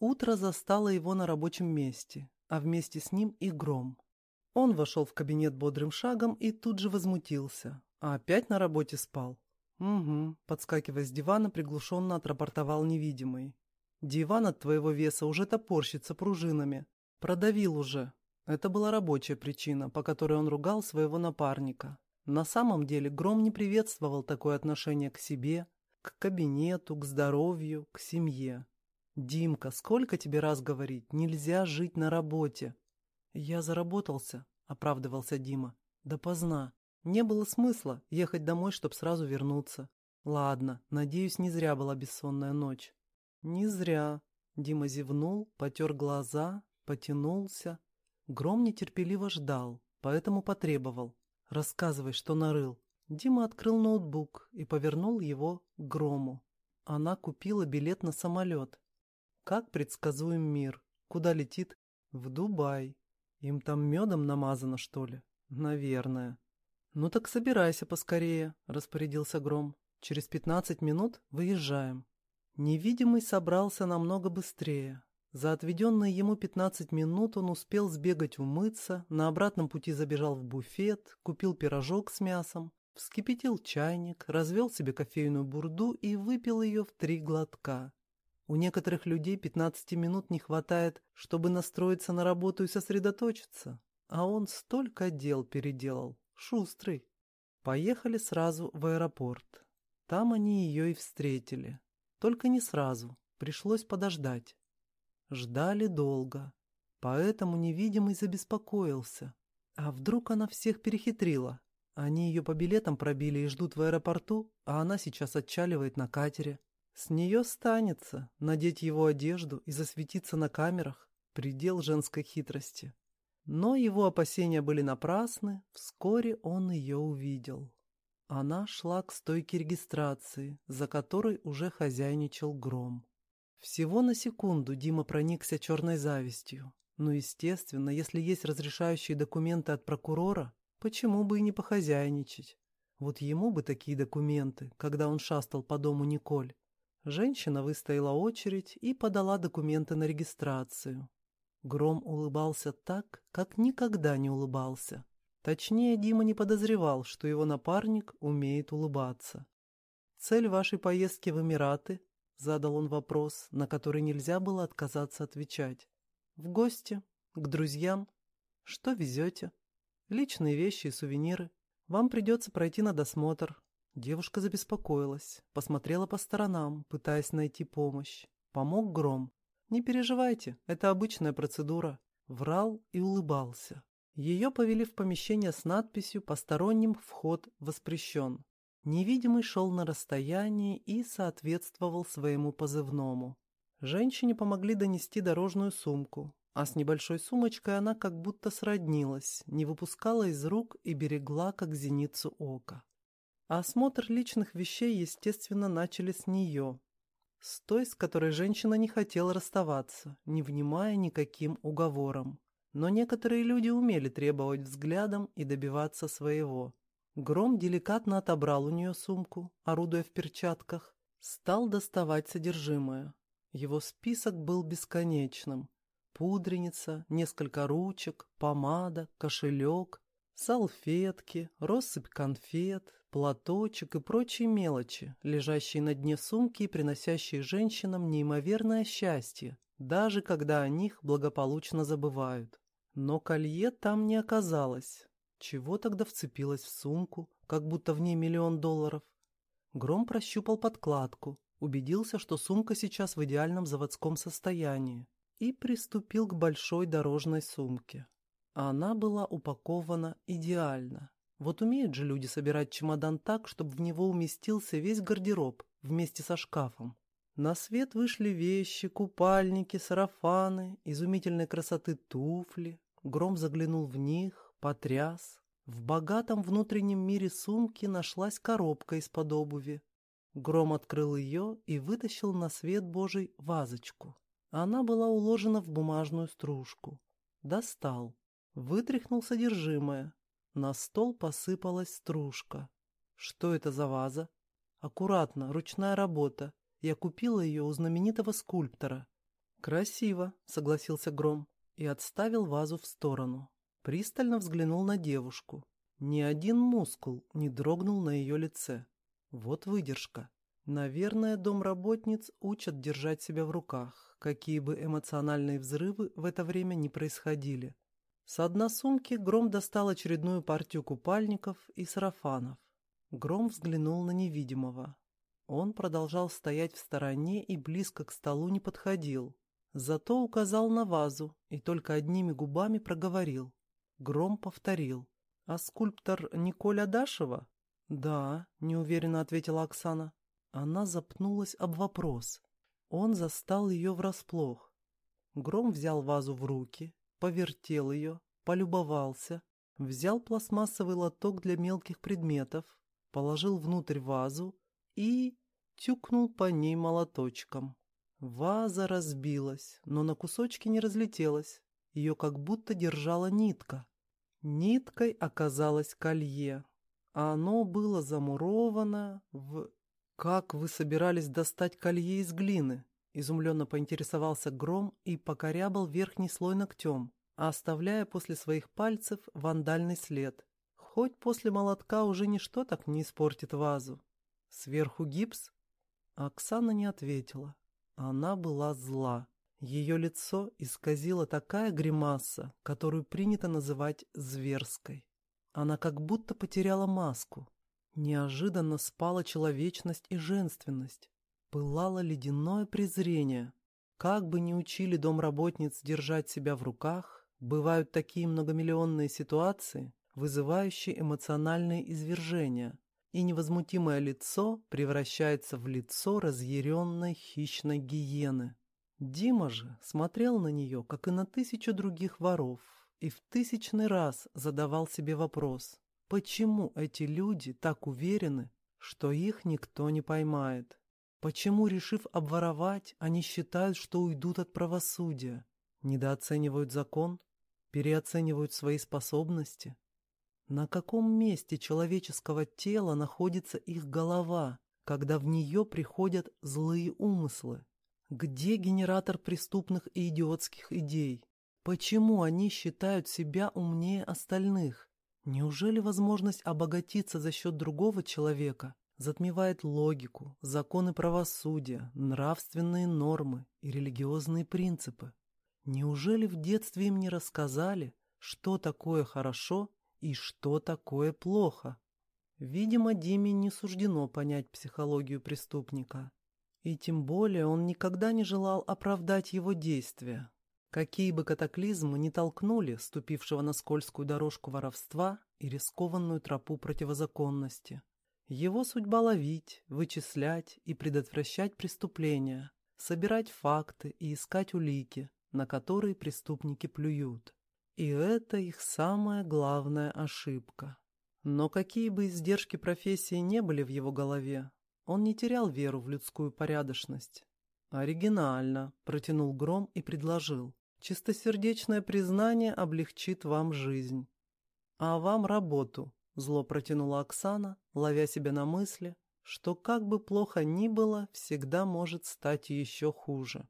Утро застало его на рабочем месте, а вместе с ним и гром. Он вошел в кабинет бодрым шагом и тут же возмутился. А опять на работе спал? Угу, подскакивая с дивана, приглушенно отрапортовал невидимый. Диван от твоего веса уже топорщится пружинами. Продавил уже. Это была рабочая причина, по которой он ругал своего напарника. На самом деле Гром не приветствовал такое отношение к себе, к кабинету, к здоровью, к семье. «Димка, сколько тебе раз говорить, нельзя жить на работе?» «Я заработался», — оправдывался Дима. «Да поздна. Не было смысла ехать домой, чтобы сразу вернуться. Ладно, надеюсь, не зря была бессонная ночь». «Не зря». Дима зевнул, потер глаза, потянулся. Гром нетерпеливо ждал, поэтому потребовал. «Рассказывай, что нарыл». Дима открыл ноутбук и повернул его к Грому. Она купила билет на самолет. Как предсказуем мир? Куда летит? В Дубай. Им там медом намазано, что ли? Наверное. Ну так собирайся поскорее, распорядился Гром. Через пятнадцать минут выезжаем. Невидимый собрался намного быстрее. За отведенные ему пятнадцать минут он успел сбегать умыться, на обратном пути забежал в буфет, купил пирожок с мясом, вскипятил чайник, развел себе кофейную бурду и выпил ее в три глотка. У некоторых людей 15 минут не хватает, чтобы настроиться на работу и сосредоточиться. А он столько дел переделал. Шустрый. Поехали сразу в аэропорт. Там они ее и встретили. Только не сразу. Пришлось подождать. Ждали долго. Поэтому невидимый забеспокоился. А вдруг она всех перехитрила? Они ее по билетам пробили и ждут в аэропорту, а она сейчас отчаливает на катере. С нее станется надеть его одежду и засветиться на камерах, предел женской хитрости. Но его опасения были напрасны, вскоре он ее увидел. Она шла к стойке регистрации, за которой уже хозяйничал гром. Всего на секунду Дима проникся черной завистью. Но, естественно, если есть разрешающие документы от прокурора, почему бы и не похозяйничать? Вот ему бы такие документы, когда он шастал по дому Николь. Женщина выстояла очередь и подала документы на регистрацию. Гром улыбался так, как никогда не улыбался. Точнее, Дима не подозревал, что его напарник умеет улыбаться. «Цель вашей поездки в Эмираты?» — задал он вопрос, на который нельзя было отказаться отвечать. «В гости? К друзьям? Что везете? Личные вещи и сувениры. Вам придется пройти на досмотр, Девушка забеспокоилась, посмотрела по сторонам, пытаясь найти помощь. Помог гром. «Не переживайте, это обычная процедура». Врал и улыбался. Ее повели в помещение с надписью «Посторонним вход воспрещен». Невидимый шел на расстоянии и соответствовал своему позывному. Женщине помогли донести дорожную сумку, а с небольшой сумочкой она как будто сроднилась, не выпускала из рук и берегла, как зеницу ока. А осмотр личных вещей, естественно, начали с нее. С той, с которой женщина не хотела расставаться, не внимая никаким уговорам. Но некоторые люди умели требовать взглядом и добиваться своего. Гром деликатно отобрал у нее сумку, орудуя в перчатках, стал доставать содержимое. Его список был бесконечным. Пудреница, несколько ручек, помада, кошелек, салфетки, россыпь конфет, платочек и прочие мелочи, лежащие на дне сумки и приносящие женщинам неимоверное счастье, даже когда о них благополучно забывают. Но колье там не оказалось. Чего тогда вцепилась в сумку, как будто в ней миллион долларов? Гром прощупал подкладку, убедился, что сумка сейчас в идеальном заводском состоянии, и приступил к большой дорожной сумке. Она была упакована идеально. Вот умеют же люди собирать чемодан так, чтобы в него уместился весь гардероб вместе со шкафом. На свет вышли вещи, купальники, сарафаны, изумительной красоты туфли. Гром заглянул в них, потряс. В богатом внутреннем мире сумки нашлась коробка из-под обуви. Гром открыл ее и вытащил на свет Божий вазочку. Она была уложена в бумажную стружку. Достал. Вытряхнул содержимое. На стол посыпалась стружка. Что это за ваза? Аккуратно, ручная работа. Я купила ее у знаменитого скульптора. Красиво, согласился Гром и отставил вазу в сторону. Пристально взглянул на девушку. Ни один мускул не дрогнул на ее лице. Вот выдержка. Наверное, домработниц учат держать себя в руках, какие бы эмоциональные взрывы в это время не происходили. С одной сумки Гром достал очередную партию купальников и сарафанов. Гром взглянул на невидимого. Он продолжал стоять в стороне и близко к столу не подходил. Зато указал на вазу и только одними губами проговорил. Гром повторил. «А скульптор Николь Адашева?» «Да», — неуверенно ответила Оксана. Она запнулась об вопрос. Он застал ее врасплох. Гром взял вазу в руки, повертел ее, полюбовался, взял пластмассовый лоток для мелких предметов, положил внутрь вазу и тюкнул по ней молоточком. Ваза разбилась, но на кусочки не разлетелась. Ее как будто держала нитка. Ниткой оказалось колье, а оно было замуровано в... «Как вы собирались достать колье из глины?» Изумленно поинтересовался Гром и покорябал верхний слой ногтем, оставляя после своих пальцев вандальный след. Хоть после молотка уже ничто так не испортит вазу. Сверху гипс? Оксана не ответила. Она была зла. Ее лицо исказила такая гримаса, которую принято называть зверской. Она как будто потеряла маску. Неожиданно спала человечность и женственность. Пылало ледяное презрение. Как бы ни учили домработниц держать себя в руках, бывают такие многомиллионные ситуации, вызывающие эмоциональные извержения, и невозмутимое лицо превращается в лицо разъяренной хищной гиены. Дима же смотрел на нее, как и на тысячу других воров, и в тысячный раз задавал себе вопрос, Почему эти люди так уверены, что их никто не поймает? Почему, решив обворовать, они считают, что уйдут от правосудия? Недооценивают закон? Переоценивают свои способности? На каком месте человеческого тела находится их голова, когда в нее приходят злые умыслы? Где генератор преступных и идиотских идей? Почему они считают себя умнее остальных? Неужели возможность обогатиться за счет другого человека затмевает логику, законы правосудия, нравственные нормы и религиозные принципы? Неужели в детстве им не рассказали, что такое хорошо и что такое плохо? Видимо, Диме не суждено понять психологию преступника. И тем более он никогда не желал оправдать его действия, Какие бы катаклизмы ни толкнули ступившего на скользкую дорожку воровства и рискованную тропу противозаконности. Его судьба ловить, вычислять и предотвращать преступления, собирать факты и искать улики, на которые преступники плюют. И это их самая главная ошибка. Но какие бы издержки профессии не были в его голове, он не терял веру в людскую порядочность. «Оригинально», — протянул Гром и предложил. Чистосердечное признание облегчит вам жизнь. А вам работу, зло протянула Оксана, ловя себя на мысли, что как бы плохо ни было, всегда может стать еще хуже.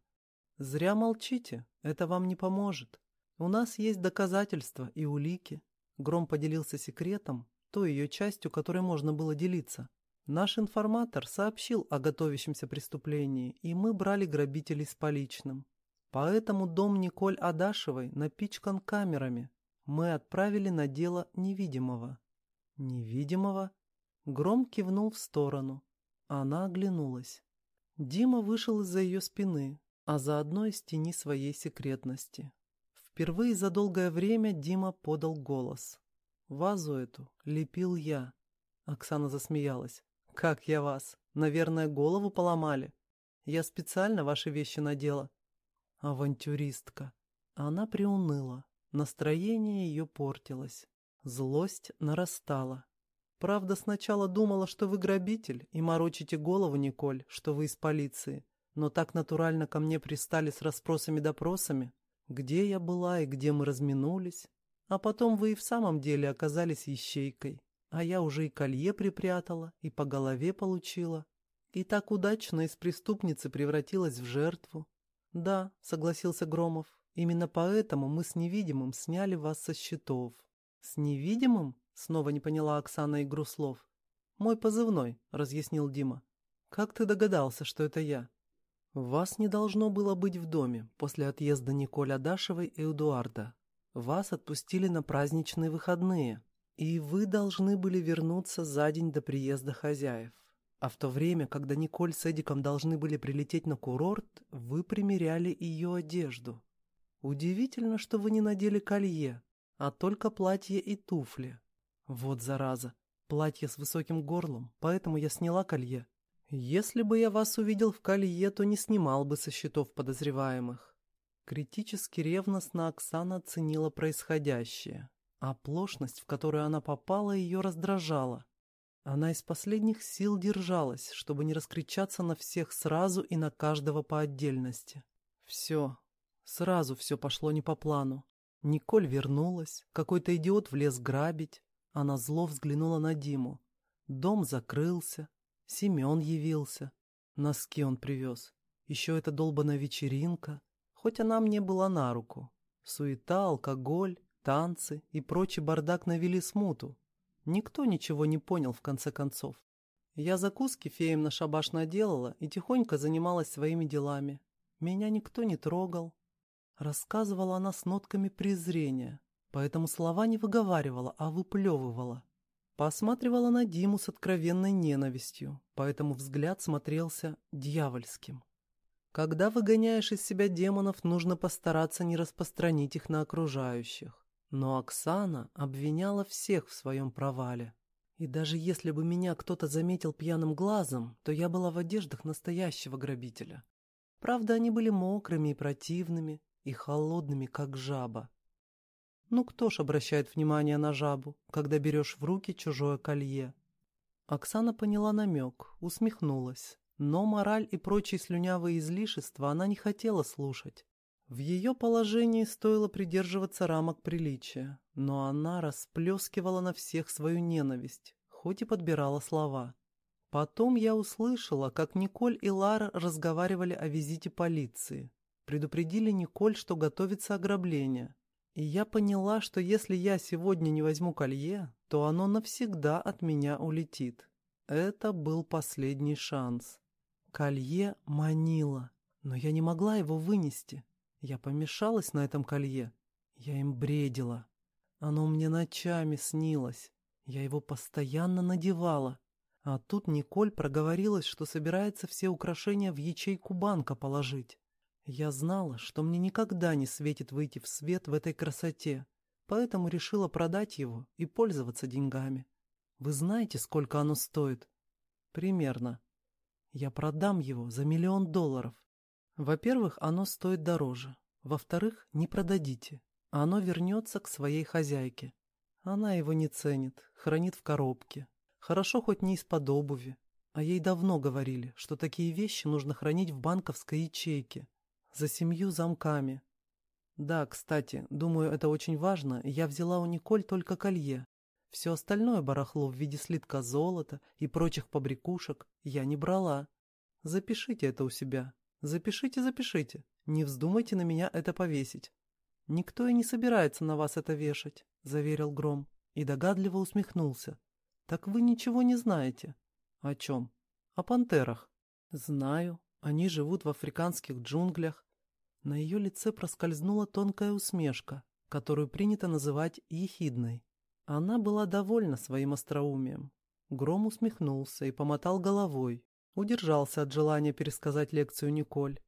Зря молчите, это вам не поможет. У нас есть доказательства и улики. Гром поделился секретом, той ее частью, которой можно было делиться. Наш информатор сообщил о готовящемся преступлении, и мы брали грабителей с поличным. Поэтому дом Николь Адашевой напичкан камерами. Мы отправили на дело невидимого. Невидимого? Гром кивнул в сторону. Она оглянулась. Дима вышел из-за ее спины, а заодно из тени своей секретности. Впервые за долгое время Дима подал голос. «Вазу эту лепил я». Оксана засмеялась. «Как я вас? Наверное, голову поломали. Я специально ваши вещи надела, Авантюристка. Она приуныла. Настроение ее портилось. Злость нарастала. Правда, сначала думала, что вы грабитель, и морочите голову, Николь, что вы из полиции. Но так натурально ко мне пристали с расспросами-допросами. Где я была и где мы разминулись. А потом вы и в самом деле оказались ищейкой. А я уже и колье припрятала, и по голове получила. И так удачно из преступницы превратилась в жертву. Да, согласился Громов. Именно поэтому мы с невидимым сняли вас со счетов. С невидимым? Снова не поняла Оксана игру слов. Мой позывной, разъяснил Дима. Как ты догадался, что это я? Вас не должно было быть в доме после отъезда Николя Дашевой и Эдуарда. Вас отпустили на праздничные выходные, и вы должны были вернуться за день до приезда хозяев. А в то время, когда Николь с Эдиком должны были прилететь на курорт, вы примеряли ее одежду. Удивительно, что вы не надели колье, а только платье и туфли. Вот зараза, платье с высоким горлом, поэтому я сняла колье. Если бы я вас увидел в колье, то не снимал бы со счетов подозреваемых. Критически ревностно Оксана оценила происходящее. Оплошность, в которую она попала, ее раздражала. Она из последних сил держалась, чтобы не раскричаться на всех сразу и на каждого по отдельности. Все. Сразу все пошло не по плану. Николь вернулась, какой-то идиот влез грабить. Она зло взглянула на Диму. Дом закрылся, Семен явился. Носки он привез. Еще эта долбаная вечеринка. Хоть она мне была на руку. Суета, алкоголь, танцы и прочий бардак навели смуту. Никто ничего не понял в конце концов. Я закуски феем на шабаш наделала и тихонько занималась своими делами. Меня никто не трогал. Рассказывала она с нотками презрения, поэтому слова не выговаривала, а выплевывала. Посматривала на Диму с откровенной ненавистью, поэтому взгляд смотрелся дьявольским. Когда выгоняешь из себя демонов, нужно постараться не распространить их на окружающих. Но Оксана обвиняла всех в своем провале. И даже если бы меня кто-то заметил пьяным глазом, то я была в одеждах настоящего грабителя. Правда, они были мокрыми и противными, и холодными, как жаба. Ну кто ж обращает внимание на жабу, когда берешь в руки чужое колье? Оксана поняла намек, усмехнулась. Но мораль и прочие слюнявые излишества она не хотела слушать. В ее положении стоило придерживаться рамок приличия, но она расплескивала на всех свою ненависть, хоть и подбирала слова. Потом я услышала, как Николь и Лара разговаривали о визите полиции. Предупредили Николь, что готовится ограбление. И я поняла, что если я сегодня не возьму колье, то оно навсегда от меня улетит. Это был последний шанс. Колье манило, но я не могла его вынести. Я помешалась на этом колье. Я им бредила. Оно мне ночами снилось. Я его постоянно надевала. А тут Николь проговорилась, что собирается все украшения в ячейку банка положить. Я знала, что мне никогда не светит выйти в свет в этой красоте, поэтому решила продать его и пользоваться деньгами. Вы знаете, сколько оно стоит? Примерно. Я продам его за миллион долларов. Во-первых, оно стоит дороже. Во-вторых, не продадите. Оно вернется к своей хозяйке. Она его не ценит, хранит в коробке. Хорошо хоть не из-под обуви. А ей давно говорили, что такие вещи нужно хранить в банковской ячейке. За семью замками. Да, кстати, думаю, это очень важно. Я взяла у Николь только колье. Все остальное барахло в виде слитка золота и прочих побрякушек я не брала. Запишите это у себя. Запишите, запишите. Не вздумайте на меня это повесить. Никто и не собирается на вас это вешать, заверил Гром и догадливо усмехнулся. Так вы ничего не знаете. О чем? О пантерах. Знаю. Они живут в африканских джунглях. На ее лице проскользнула тонкая усмешка, которую принято называть ехидной. Она была довольна своим остроумием. Гром усмехнулся и помотал головой, Удержался от желания пересказать лекцию Николь.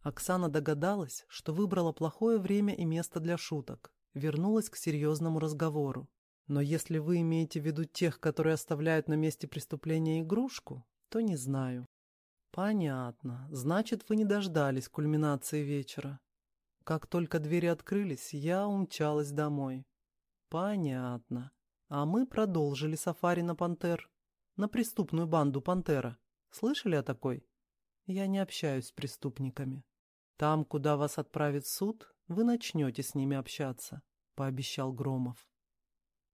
Оксана догадалась, что выбрала плохое время и место для шуток. Вернулась к серьезному разговору. Но если вы имеете в виду тех, которые оставляют на месте преступления игрушку, то не знаю. Понятно. Значит, вы не дождались кульминации вечера. Как только двери открылись, я умчалась домой. Понятно. А мы продолжили сафари на Пантер. На преступную банду Пантера. Слышали о такой? Я не общаюсь с преступниками. Там, куда вас отправит суд, вы начнете с ними общаться, пообещал Громов.